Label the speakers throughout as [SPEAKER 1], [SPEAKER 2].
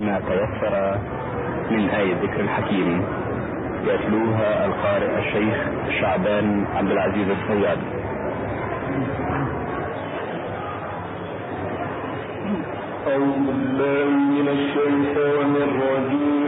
[SPEAKER 1] ما تيسر من آية ذكر الحكيم يتلوها القارئ الشيخ شعبان عبد العزيز الصياد
[SPEAKER 2] أعوذ بالله من الشيطان الرجيم.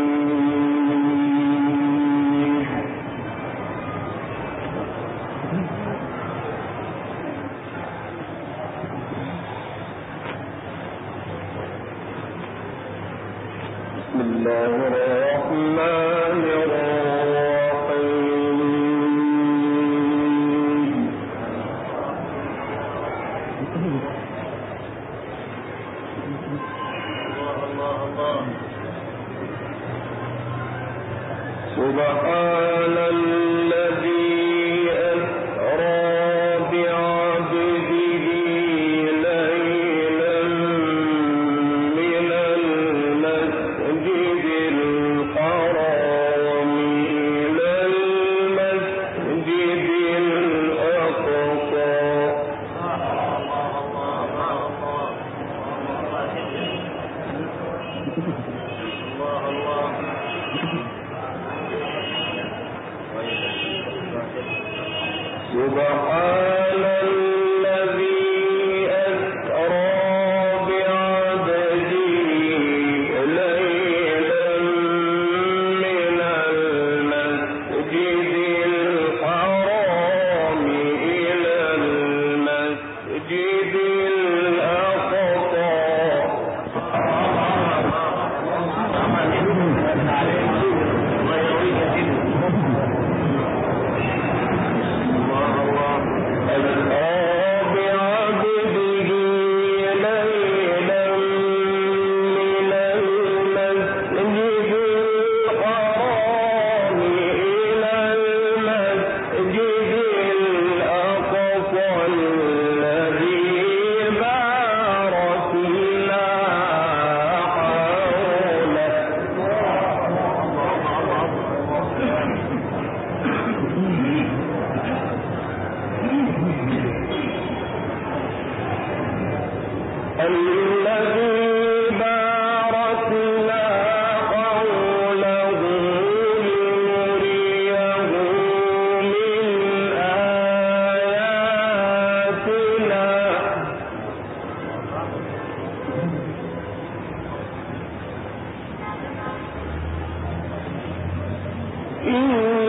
[SPEAKER 2] إن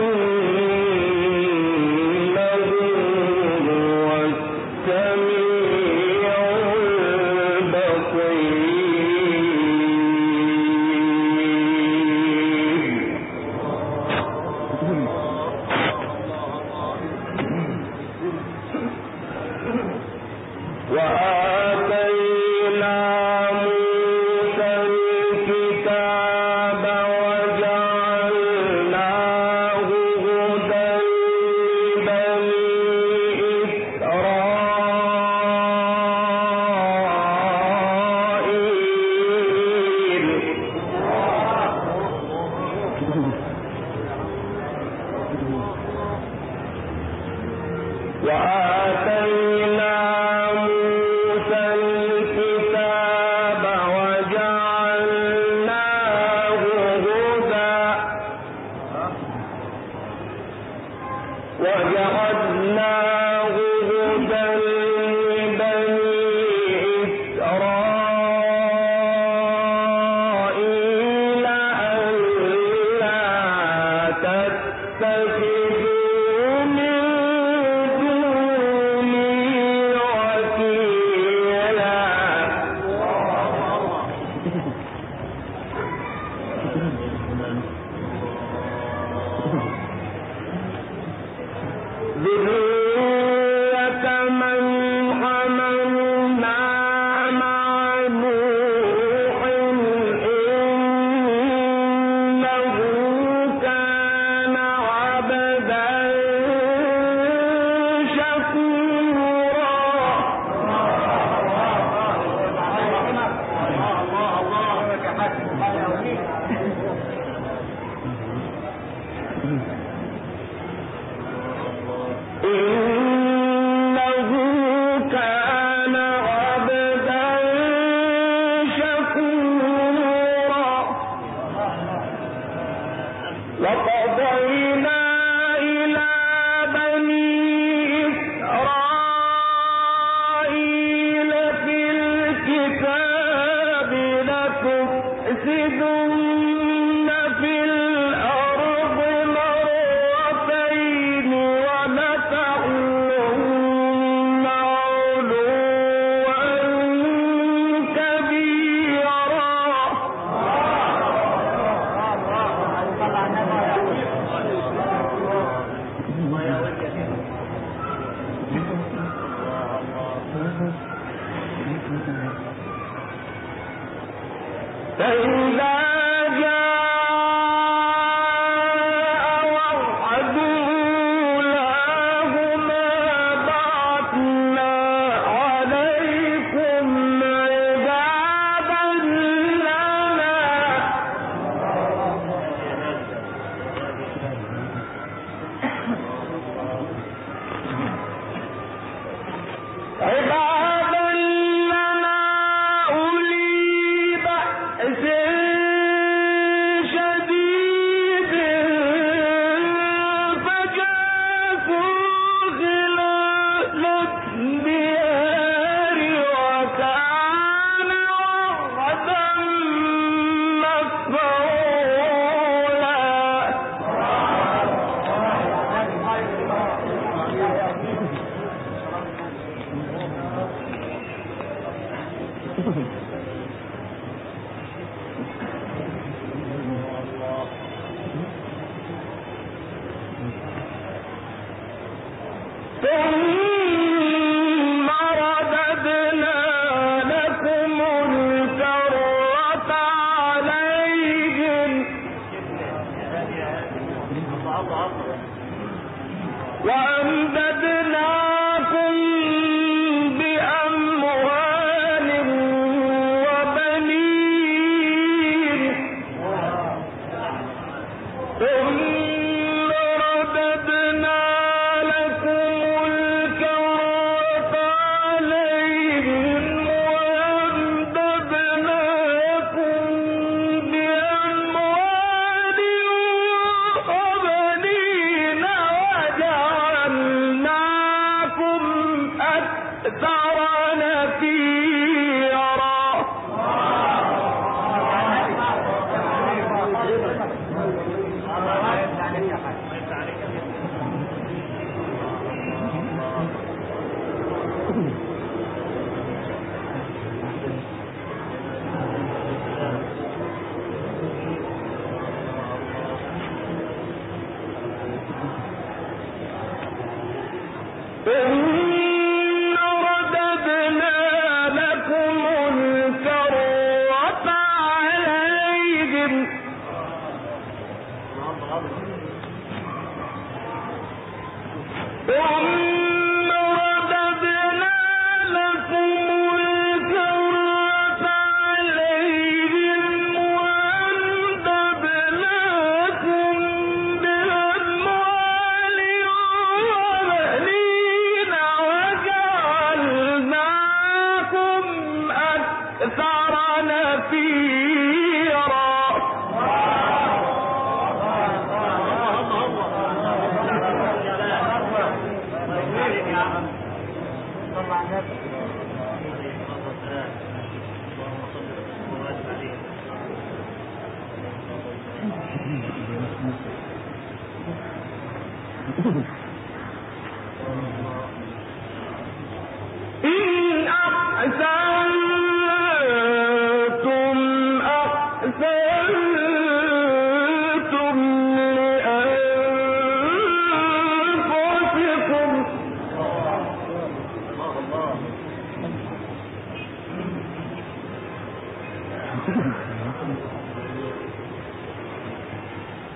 [SPEAKER 2] Hey!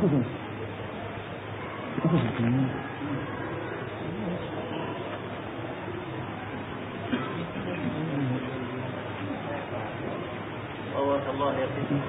[SPEAKER 2] نعم. الله يهديكم.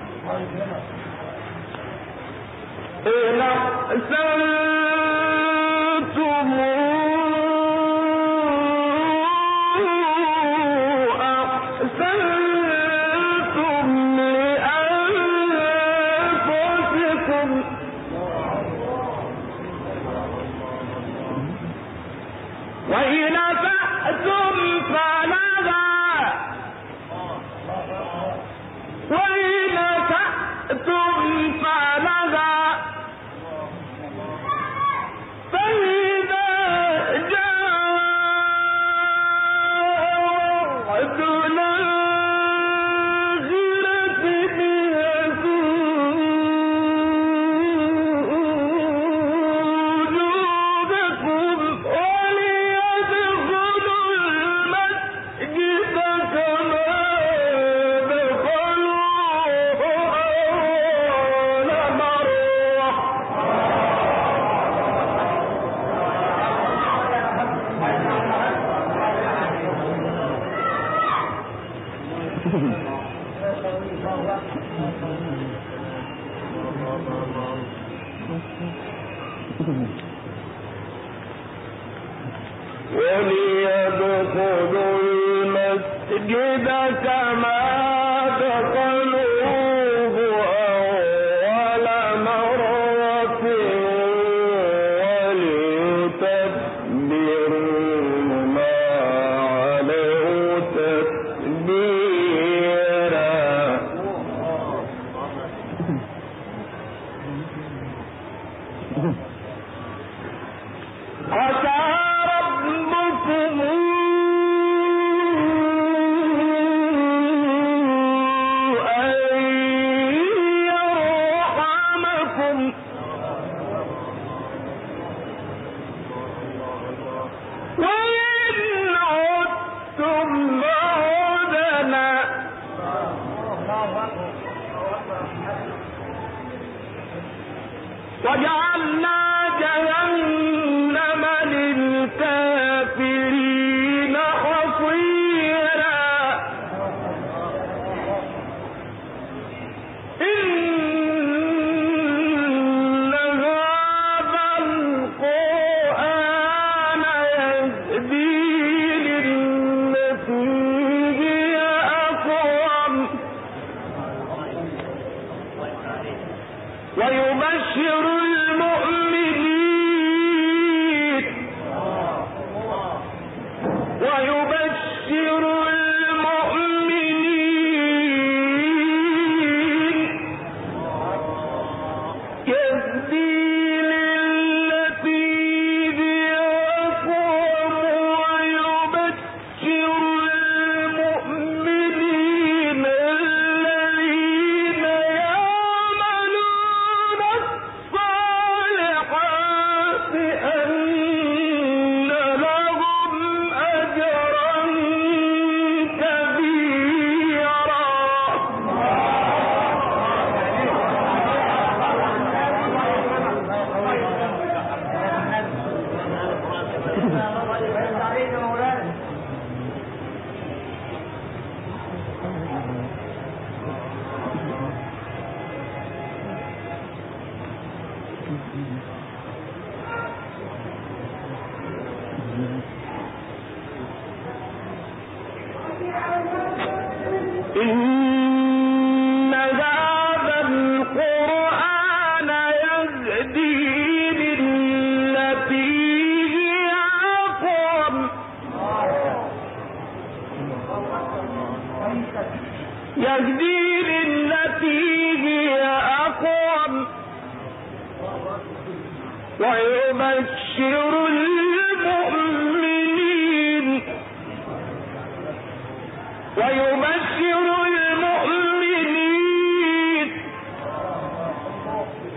[SPEAKER 2] ويبشر المؤمنين.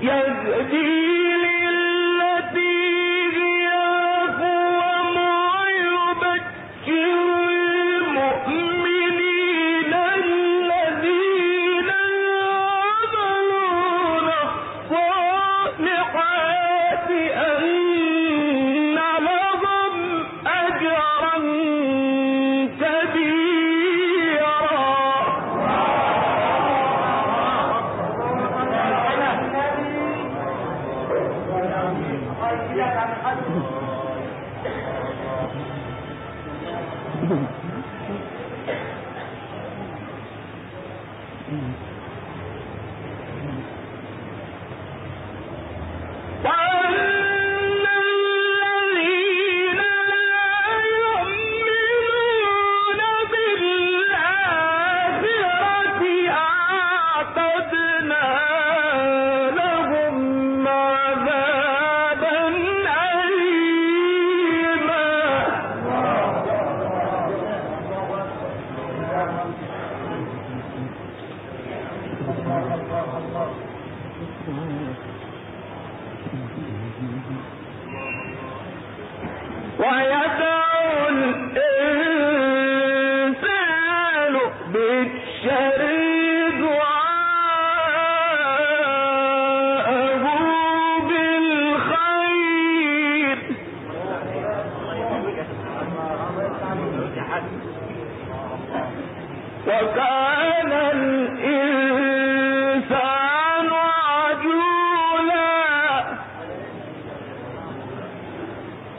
[SPEAKER 2] يهدي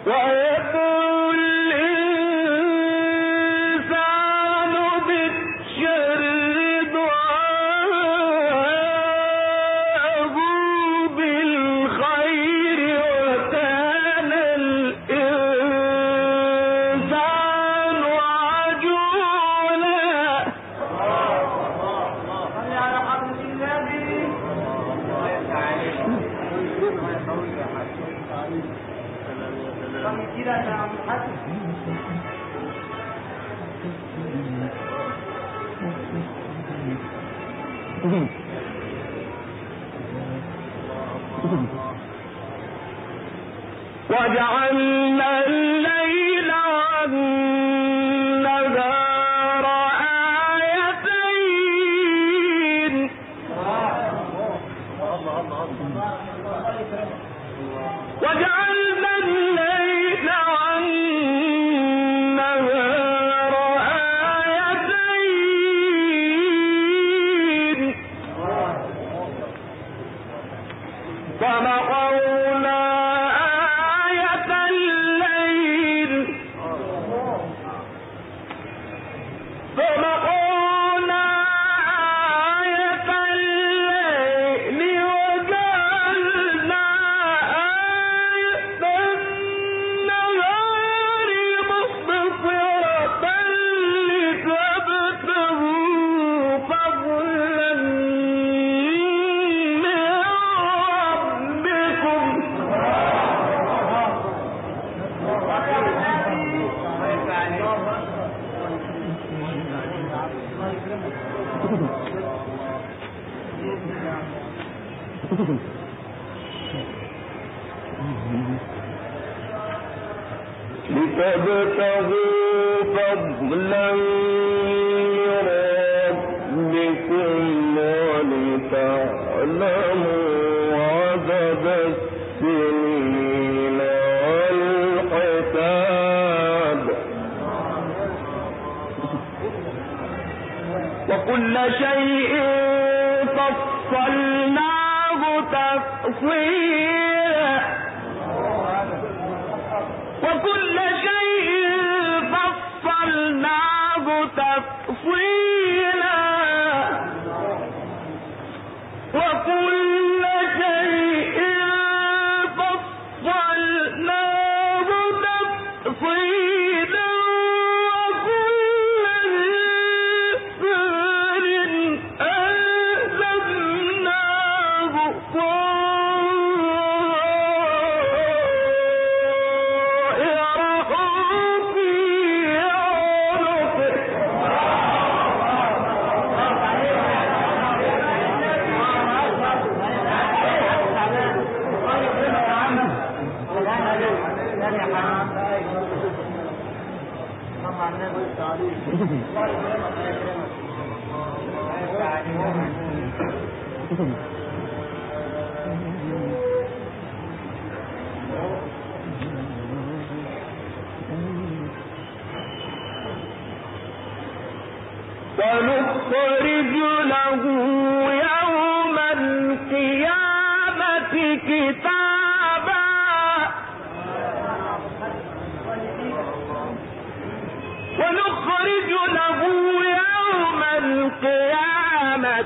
[SPEAKER 2] وجعلنا وجعلنا لتبتغوا فضلا شيء فصلناه تفصيلا.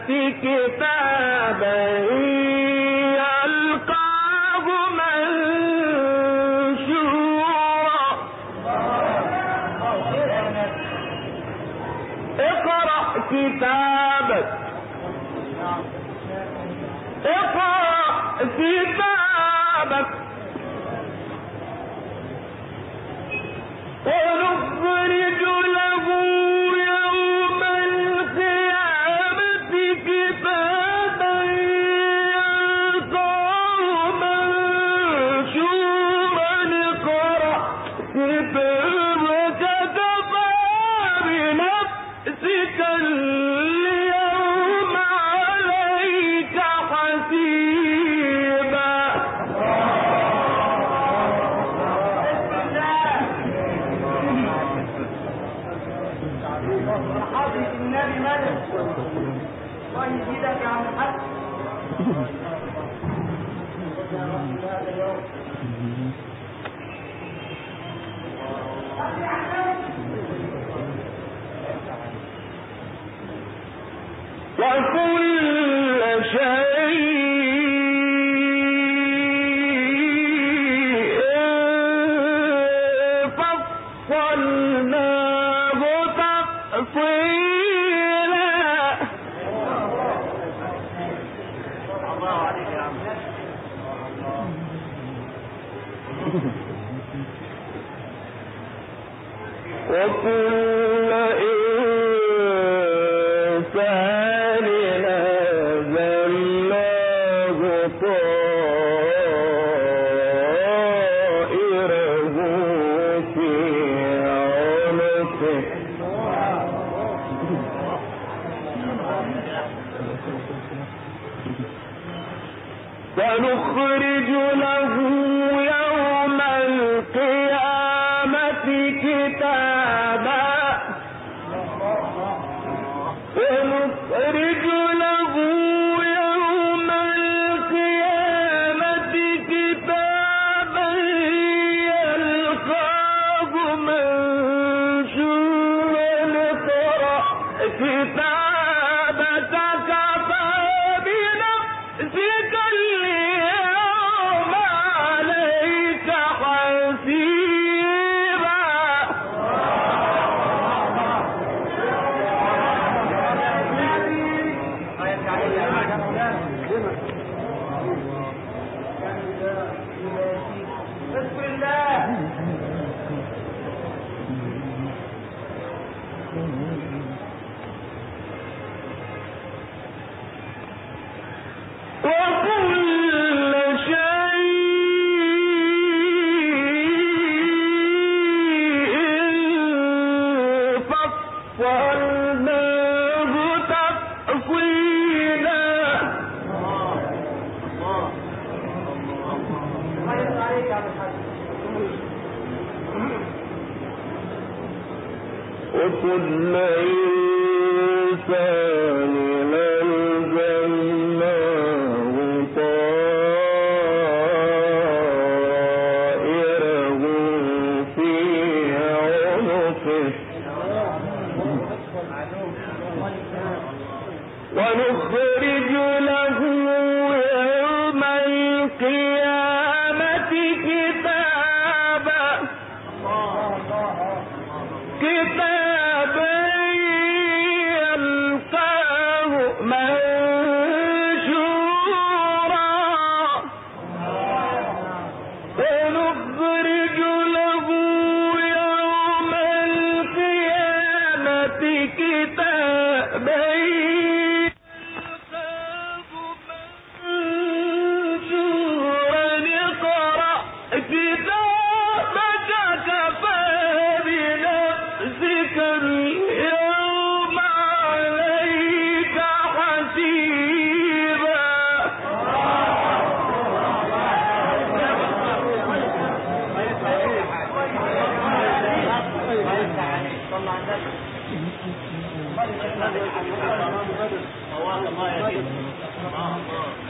[SPEAKER 2] كتابا الله يا سيدي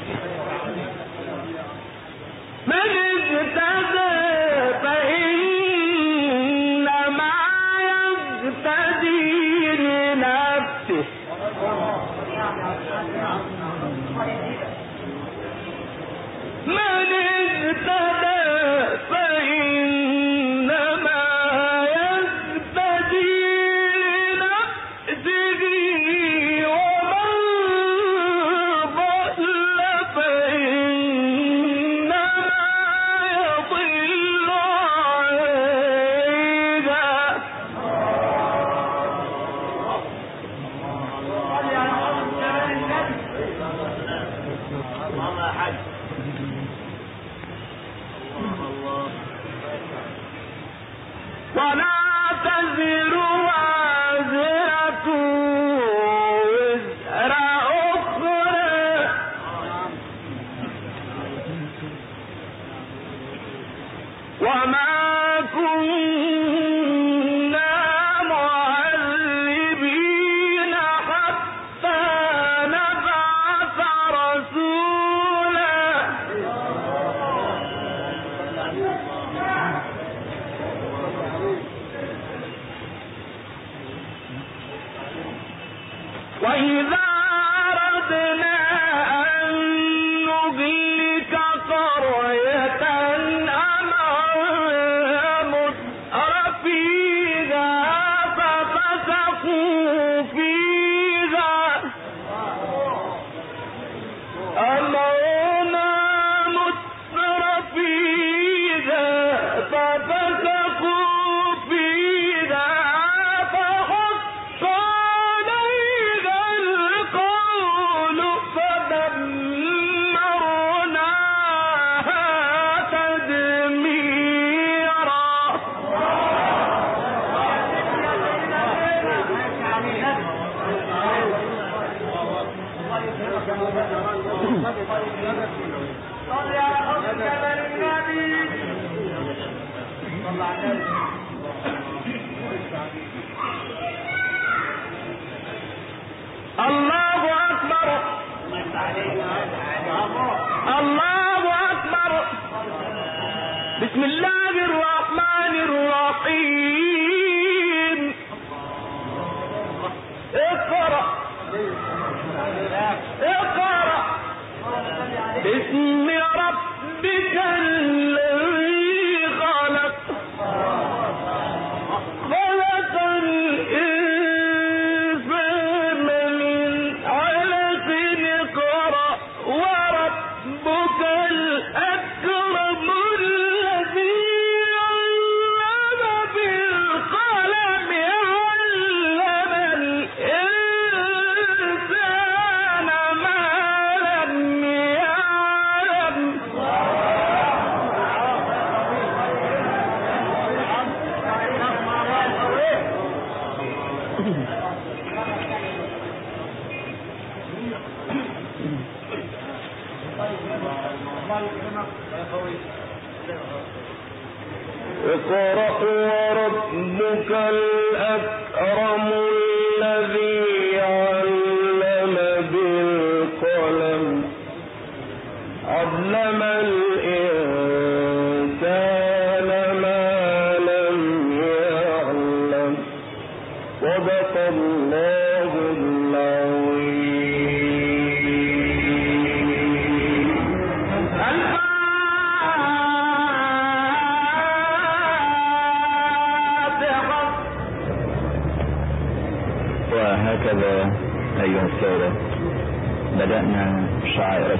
[SPEAKER 2] اقرأ وربك الأكرم.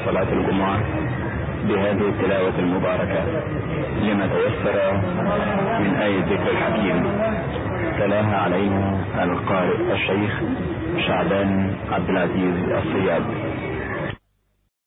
[SPEAKER 1] صلاة الجمعة بهذه التلاوة المباركة لما تيسر من أي ذكر حكيم تلاها علينا القارئ الشيخ شعبان عبد العزيز الصياد.